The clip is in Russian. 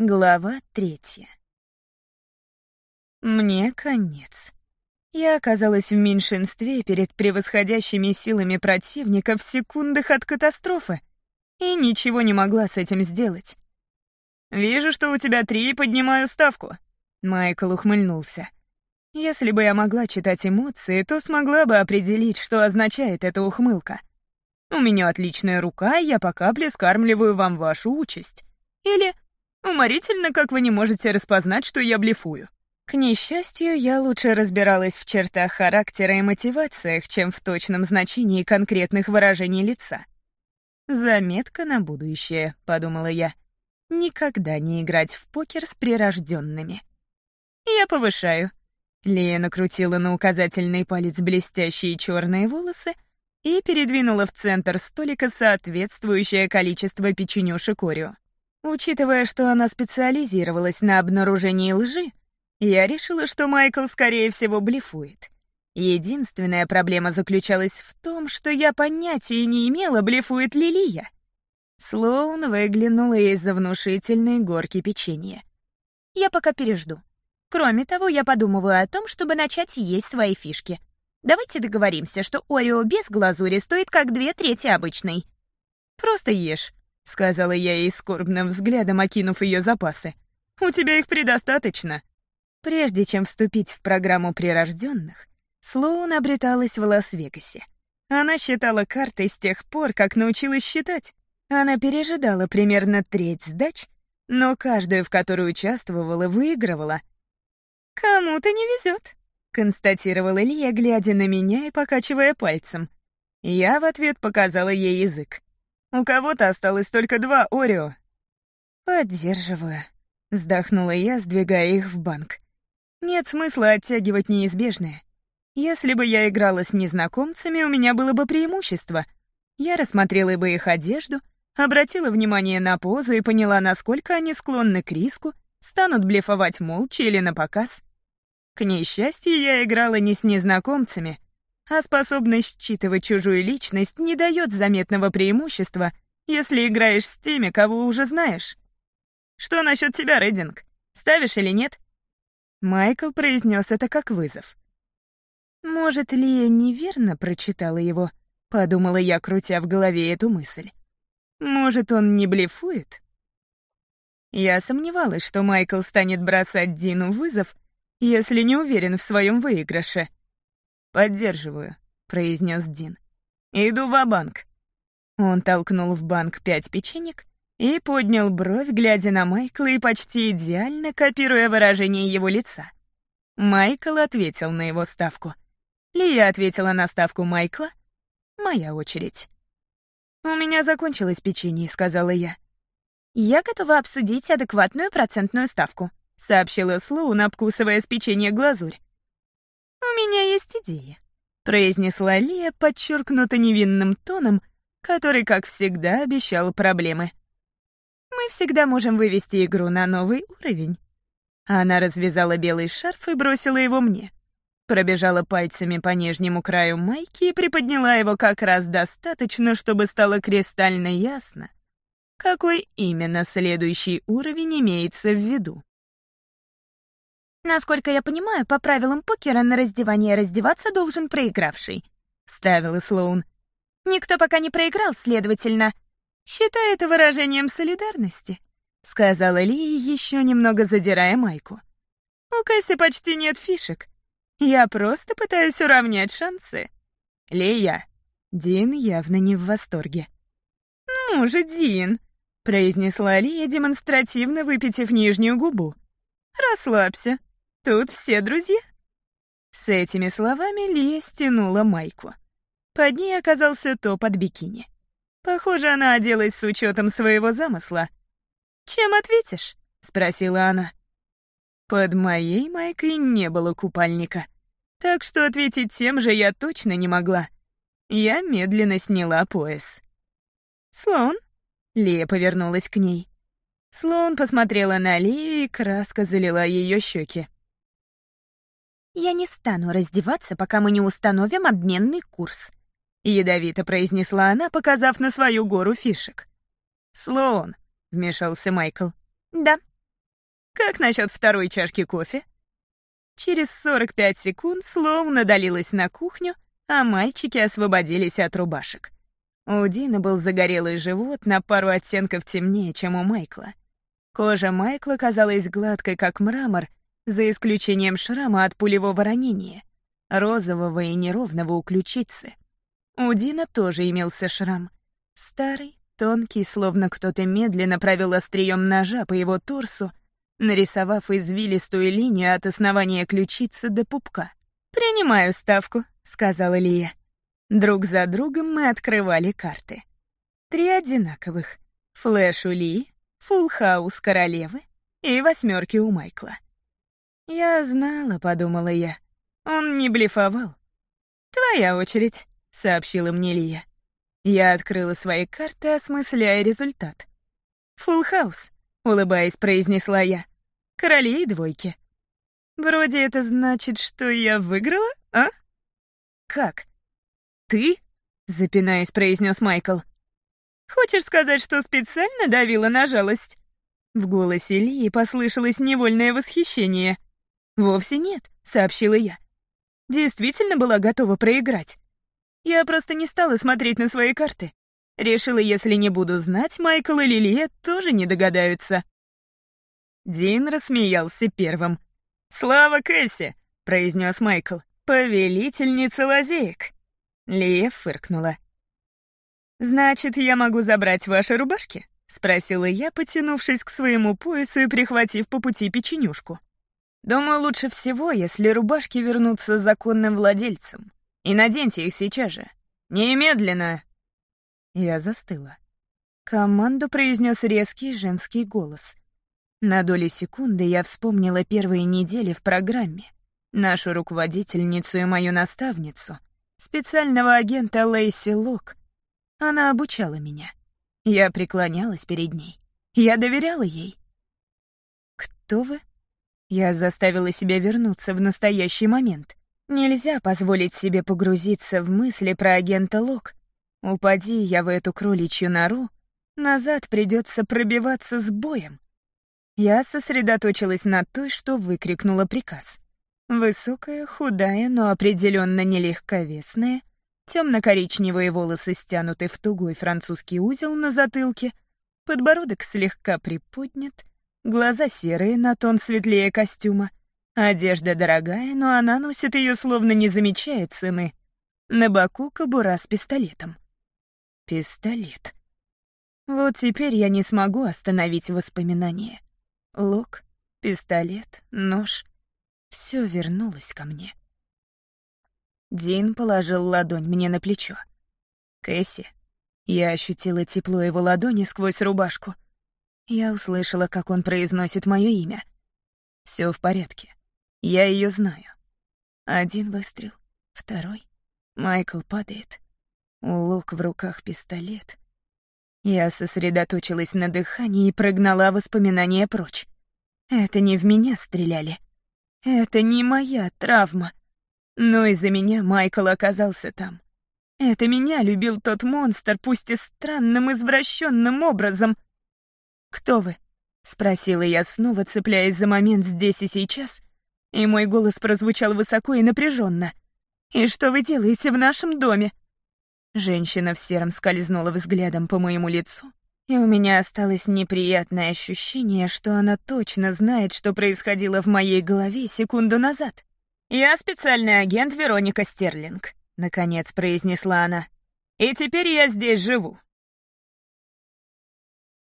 Глава третья. Мне конец. Я оказалась в меньшинстве перед превосходящими силами противника в секундах от катастрофы и ничего не могла с этим сделать. «Вижу, что у тебя три, поднимаю ставку», — Майкл ухмыльнулся. Если бы я могла читать эмоции, то смогла бы определить, что означает эта ухмылка. «У меня отличная рука, я по капле скармливаю вам вашу участь». Или Уморительно, как вы не можете распознать, что я блефую. К несчастью, я лучше разбиралась в чертах характера и мотивациях, чем в точном значении конкретных выражений лица. «Заметка на будущее», — подумала я. «Никогда не играть в покер с прирожденными». «Я повышаю». Лия накрутила на указательный палец блестящие черные волосы и передвинула в центр столика соответствующее количество печенюшек Орео. Учитывая, что она специализировалась на обнаружении лжи, я решила, что Майкл, скорее всего, блефует. Единственная проблема заключалась в том, что я понятия не имела, блефует ли Лия. Слоун выглянула из-за внушительной горки печенья. «Я пока пережду. Кроме того, я подумываю о том, чтобы начать есть свои фишки. Давайте договоримся, что Орео без глазури стоит как две трети обычной. Просто ешь. — сказала я ей скорбным взглядом, окинув ее запасы. «У тебя их предостаточно». Прежде чем вступить в программу прирожденных, Слоун обреталась в Лас-Вегасе. Она считала карты с тех пор, как научилась считать. Она пережидала примерно треть сдач, но каждую, в которой участвовала, выигрывала. «Кому-то не везет», — констатировала Лия, глядя на меня и покачивая пальцем. Я в ответ показала ей язык. У кого-то осталось только два Орео». «Поддерживаю», — вздохнула я, сдвигая их в банк. «Нет смысла оттягивать неизбежное. Если бы я играла с незнакомцами, у меня было бы преимущество. Я рассмотрела бы их одежду, обратила внимание на позу и поняла, насколько они склонны к риску, станут блефовать молча или на показ. К несчастью, я играла не с незнакомцами, а способность считывать чужую личность не дает заметного преимущества, если играешь с теми, кого уже знаешь. Что насчет тебя, Рединг? Ставишь или нет? Майкл произнес это как вызов. Может, Лия неверно прочитала его, подумала я, крутя в голове эту мысль. Может, он не блефует? Я сомневалась, что Майкл станет бросать Дину вызов, если не уверен в своем выигрыше. «Поддерживаю», — произнес Дин. «Иду в банк Он толкнул в банк пять печенек и поднял бровь, глядя на Майкла и почти идеально копируя выражение его лица. Майкл ответил на его ставку. Лия ответила на ставку Майкла. Моя очередь. «У меня закончилось печенье», — сказала я. «Я готова обсудить адекватную процентную ставку», — сообщила Слоун, обкусывая с печенья глазурь. «У меня есть идея», — произнесла Лия подчеркнуто невинным тоном, который, как всегда, обещал проблемы. «Мы всегда можем вывести игру на новый уровень». Она развязала белый шарф и бросила его мне. Пробежала пальцами по нижнему краю майки и приподняла его как раз достаточно, чтобы стало кристально ясно, какой именно следующий уровень имеется в виду. «Насколько я понимаю, по правилам покера на раздевание раздеваться должен проигравший», — ставила Слоун. «Никто пока не проиграл, следовательно. Считай это выражением солидарности», — сказала Ли, еще немного задирая майку. «У Кэсси почти нет фишек. Я просто пытаюсь уравнять шансы». «Лия». Дин явно не в восторге. «Ну же, Дин», — произнесла Лия, демонстративно выпитив нижнюю губу. «Расслабься. Тут все друзья». С этими словами Лия стянула майку. Под ней оказался топ от бикини. Похоже, она оделась с учетом своего замысла. «Чем ответишь?» — спросила она. Под моей майкой не было купальника, так что ответить тем же я точно не могла. Я медленно сняла пояс. «Слон?» — Лия повернулась к ней. Слон посмотрела на Лию, и краска залила ее щеки. «Я не стану раздеваться, пока мы не установим обменный курс», — ядовито произнесла она, показав на свою гору фишек. «Слоун», — вмешался Майкл. «Да», Как насчет второй чашки кофе?» Через 45 секунд Слоун удалилась на кухню, а мальчики освободились от рубашек. У Дина был загорелый живот на пару оттенков темнее, чем у Майкла. Кожа Майкла казалась гладкой, как мрамор, за исключением шрама от пулевого ранения, розового и неровного у ключицы. У Дина тоже имелся шрам. Старый, тонкий, словно кто-то медленно провел острием ножа по его торсу, нарисовав извилистую линию от основания ключицы до пупка. «Принимаю ставку», — сказала Лия. Друг за другом мы открывали карты. Три одинаковых. Флэш у Ли, фулл хаус королевы и восьмерки у Майкла. «Я знала», — подумала я. Он не блефовал. «Твоя очередь», — сообщила мне Лия. Я открыла свои карты, осмысляя результат. «Фулл хаус», — улыбаясь, произнесла я. «Короли и двойки». «Вроде это значит, что я выиграла, а?» «Как?» «Ты?» — запинаясь, произнес Майкл. «Хочешь сказать, что специально давила на жалость?» В голосе Лии послышалось невольное восхищение. «Вовсе нет», — сообщила я. «Действительно была готова проиграть. Я просто не стала смотреть на свои карты. Решила, если не буду знать, Майкл и Лилия тоже не догадаются». Дин рассмеялся первым. «Слава Кэсси!» — произнес Майкл. «Повелительница лазеек!» Лия фыркнула. «Значит, я могу забрать ваши рубашки?» — спросила я, потянувшись к своему поясу и прихватив по пути печенюшку. «Думаю, лучше всего, если рубашки вернутся законным владельцам. И наденьте их сейчас же. Немедленно!» Я застыла. Команду произнес резкий женский голос. На доли секунды я вспомнила первые недели в программе, нашу руководительницу и мою наставницу, специального агента Лейси Лок. Она обучала меня. Я преклонялась перед ней. Я доверяла ей. «Кто вы?» Я заставила себя вернуться в настоящий момент. Нельзя позволить себе погрузиться в мысли про агента Лок. Упади я в эту кроличью нору, назад придется пробиваться с боем. Я сосредоточилась на той, что выкрикнула приказ. Высокая, худая, но определенно не легковесная, темно-коричневые волосы стянуты в тугой французский узел на затылке, подбородок слегка приподнят, глаза серые, на тон светлее костюма. Одежда дорогая, но она носит ее словно не замечая цены. На боку кобура с пистолетом. Пистолет. Вот теперь я не смогу остановить воспоминания. Лук, пистолет, нож — все вернулось ко мне. Дин положил ладонь мне на плечо. «Кэсси». Я ощутила тепло его ладони сквозь рубашку. Я услышала, как он произносит мое имя. Все в порядке. Я ее знаю. Один выстрел, второй. Майкл падает. У Лук в руках пистолет. Я сосредоточилась на дыхании и прогнала воспоминания прочь. Это не в меня стреляли. Это не моя травма. Но из-за меня Майкл оказался там. Это меня любил тот монстр, пусть и странным, извращенным образом. «Кто вы?» — спросила я снова, цепляясь за момент здесь и сейчас, и мой голос прозвучал высоко и напряженно. «И что вы делаете в нашем доме?» Женщина в сером скользнула взглядом по моему лицу, и у меня осталось неприятное ощущение, что она точно знает, что происходило в моей голове секунду назад. «Я специальный агент Вероника Стерлинг», — наконец произнесла она. «И теперь я здесь живу.